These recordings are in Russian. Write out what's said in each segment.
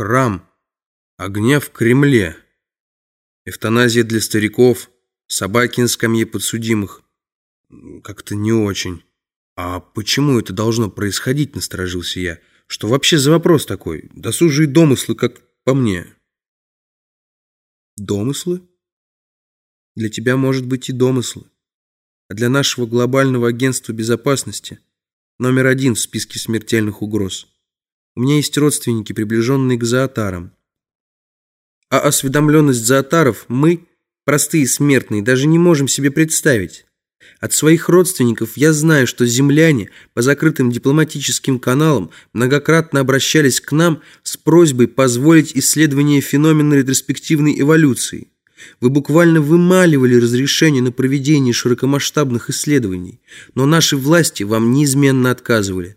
Храм огня в Кремле. Эвтаназия для стариков, собаки на скамье подсудимых. Как-то не очень. А почему это должно происходить, насторожился я. Что вообще за вопрос такой? Досужие домыслы, как по мне. Домыслы? Для тебя, может быть, и домыслы. А для нашего глобального агентства безопасности номер один в списке смертельных угроз. У меня есть родственники, приближенные к зоотарам. А осведомленность зоотаров мы, простые смертные, даже не можем себе представить. От своих родственников я знаю, что земляне по закрытым дипломатическим каналам многократно обращались к нам с просьбой позволить исследование феномена ретроспективной эволюции. Вы буквально вымаливали разрешение на проведение широкомасштабных исследований, но наши власти вам неизменно отказывали.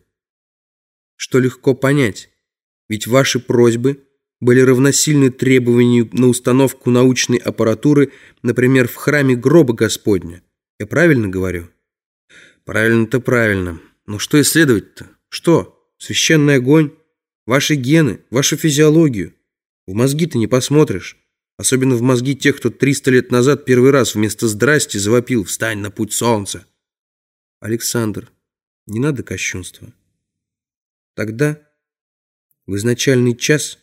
Что легко понять, ведь ваши просьбы были равносильны требованию на установку научной аппаратуры, например, в храме гроба Господня. Я правильно говорю? Правильно-то правильно. Но что исследовать-то? Что? Священный огонь? Ваши гены? Вашу физиологию? В мозги-то не посмотришь. Особенно в мозги тех, кто 300 лет назад первый раз вместо «здрасти» завопил «встань на путь солнца». Александр, не надо кощунства. Тогда, в изначальный час,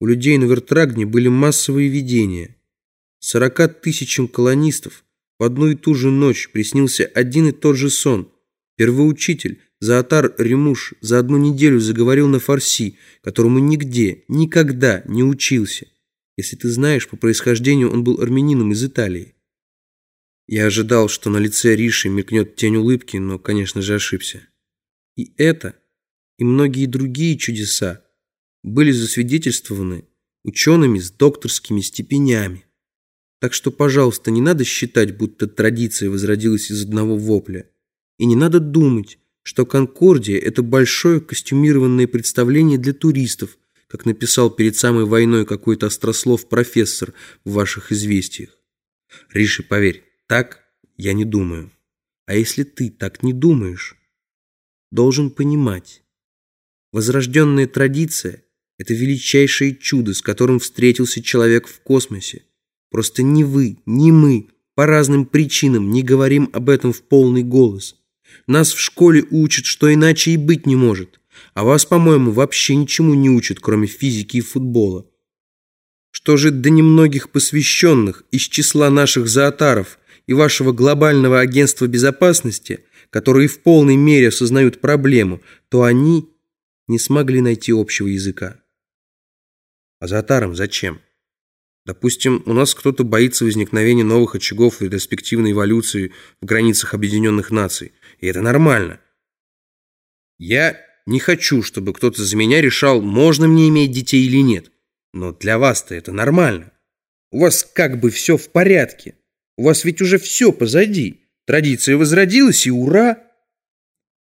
у людей на Вертрагне были массовые видения. Сорока тысячам колонистов в одну и ту же ночь приснился один и тот же сон. Первоучитель Заатар Ремуш за одну неделю заговорил на фарси, которому нигде, никогда не учился. Если ты знаешь, по происхождению он был армянином из Италии. Я ожидал, что на лице Риши мелькнет тень улыбки, но, конечно же, ошибся. И это, и многие другие чудеса были засвидетельствованы учеными с докторскими степенями. Так что, пожалуйста, не надо считать, будто традиция возродилась из одного вопля. И не надо думать, что Конкордия – это большое костюмированное представление для туристов, как написал перед самой войной какой-то острослов-профессор в ваших известиях. Риши, поверь, так я не думаю. А если ты так не думаешь, должен понимать. Возрожденная традиция – это величайшее чудо, с которым встретился человек в космосе. Просто ни вы, ни мы по разным причинам не говорим об этом в полный голос. Нас в школе учат, что иначе и быть не может. А вас, по-моему, вообще ничему не учат, кроме физики и футбола. Что же до немногих посвященных из числа наших зоотаров и вашего глобального агентства безопасности, которые в полной мере осознают проблему, то они не смогли найти общего языка. А зоотарам зачем? Допустим, у нас кто-то боится возникновения новых очагов и ретроспективной эволюции в границах Объединенных Наций. И это нормально. Я не хочу, чтобы кто-то за меня решал, можно мне иметь детей или нет. Но для вас-то это нормально. У вас как бы все в порядке. У вас ведь уже все позади. Традиция возродилась, и ура!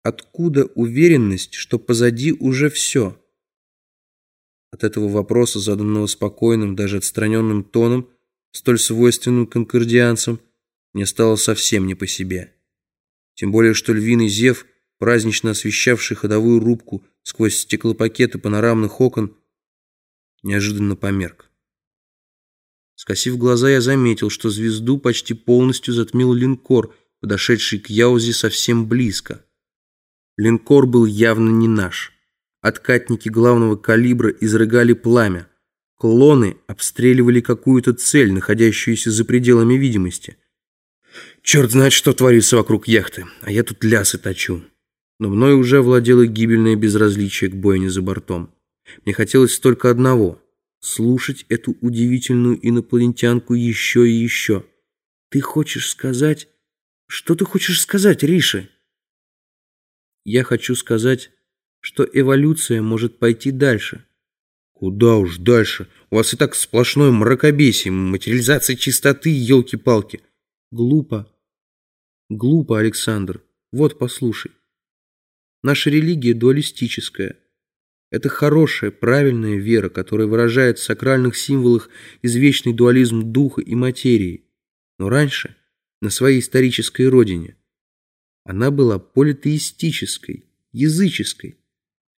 Откуда уверенность, что позади уже все? От этого вопроса, заданного спокойным, даже отстраненным тоном, столь свойственным конкордианцам, мне стало совсем не по себе. Тем более, что львиный зев, празднично освещавший ходовую рубку сквозь стеклопакеты панорамных окон, неожиданно померк. Скосив глаза, я заметил, что звезду почти полностью затмил линкор, подошедший к Яузе совсем близко. Линкор был явно не наш. Откатники главного калибра изрыгали пламя. Клоны обстреливали какую-то цель, находящуюся за пределами видимости. Черт знает, что творится вокруг яхты, а я тут лясы точу. Но мной уже владело гибельное безразличие к бойне за бортом. Мне хотелось только одного — слушать эту удивительную инопланетянку еще и еще. Ты хочешь сказать... Что ты хочешь сказать, Риша? Я хочу сказать что эволюция может пойти дальше. Куда уж дальше? У вас и так сплошное мракобесие, материализация чистоты, елки-палки. Глупо. Глупо, Александр. Вот, послушай. Наша религия дуалистическая. Это хорошая, правильная вера, которая выражает в сакральных символах извечный дуализм духа и материи. Но раньше, на своей исторической родине, она была политеистической, языческой.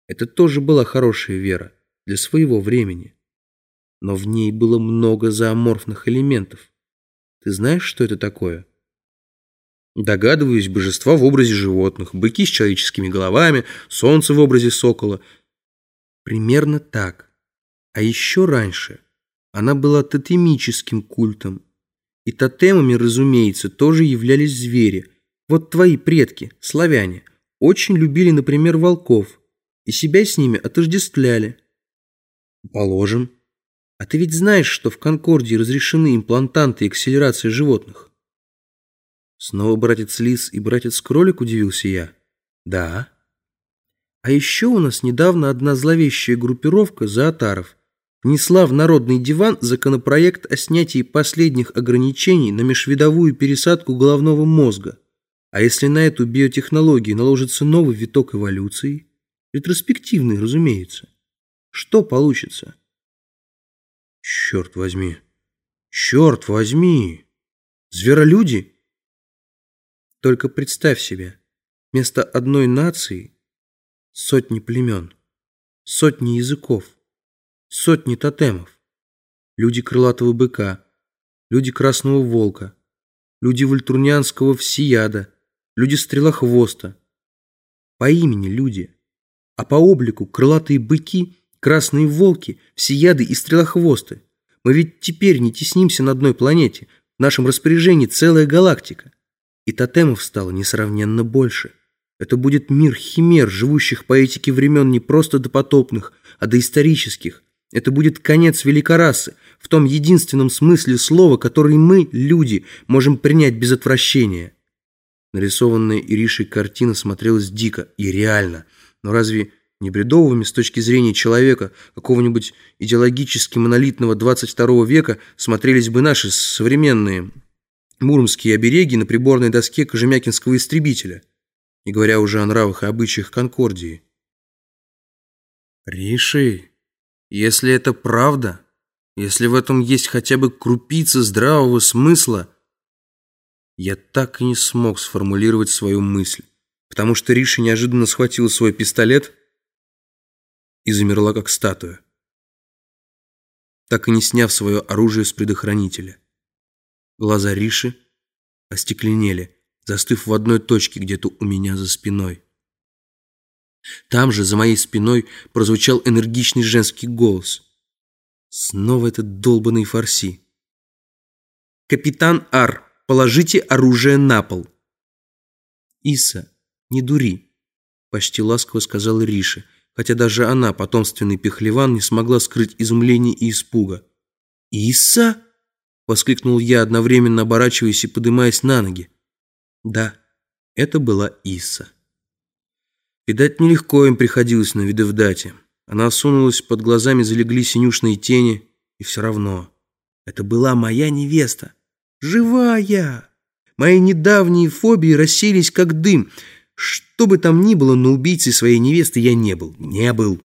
Это тоже была хорошая вера. для своего времени. Но в ней было много зооморфных элементов. Ты знаешь, что это такое? Догадываюсь, божества в образе животных, быки с человеческими головами, солнце в образе сокола. Примерно так. А еще раньше она была тотемическим культом. И тотемами, разумеется, тоже являлись звери. Вот твои предки, славяне, очень любили, например, волков и себя с ними отождествляли. Положим. А ты ведь знаешь, что в Конкордии разрешены имплантанты и акселерация животных? Снова братец Лис и братец Кролик, удивился я. Да. А еще у нас недавно одна зловещая группировка зоотаров внесла в Народный диван законопроект о снятии последних ограничений на межвидовую пересадку головного мозга. А если на эту биотехнологию наложится новый виток эволюции, ретроспективный, разумеется, что получится? Черт возьми! Черт возьми! Зверолюди? Только представь себе, вместо одной нации сотни племен, сотни языков, сотни тотемов. Люди крылатого быка, люди красного волка, люди вольтурнянского всеяда, люди стрелохвоста. По имени люди, а по облику крылатые быки, красные волки, всеяды и стрелохвосты. Мы ведь теперь не теснимся на одной планете, в нашем распоряжении целая галактика. И тотемов стало несравненно больше. Это будет мир химер, живущих по этике времен не просто допотопных, а доисторических. Это будет конец великорасы, в том единственном смысле слова, который мы, люди, можем принять без отвращения. Нарисованная Иришей картина смотрелась дико и реально. Но разве не бредовыми с точки зрения человека, какого-нибудь идеологически монолитного 22 века, смотрелись бы наши современные муромские обереги на приборной доске Кожемякинского истребителя, не говоря уже о нравах и обычаях Конкордии. Риши, если это правда, если в этом есть хотя бы крупица здравого смысла, я так и не смог сформулировать свою мысль, потому что Риша неожиданно схватила свой пистолет и замерла как статуя, так и не сняв свое оружие с предохранителя. Глаза Риши остекленели, застыв в одной точке где-то у меня за спиной. Там же, за моей спиной, прозвучал энергичный женский голос. Снова этот долбанный фарси. «Капитан Ар, положите оружие на пол!» «Иса, не дури!» — почти ласково сказала Риша, хотя даже она, потомственный пехлеван, не смогла скрыть изумление и испуга. «Иса?» Воскликнул я, одновременно оборачиваясь и поднимаясь на ноги. Да, это была Иса. Видать, нелегко им приходилось на видовдате. Она осунулась, под глазами залегли синюшные тени, и все равно. Это была моя невеста. Живая! Мои недавние фобии рассеялись как дым. Что бы там ни было, но убийцей своей невесты я не был. Не был.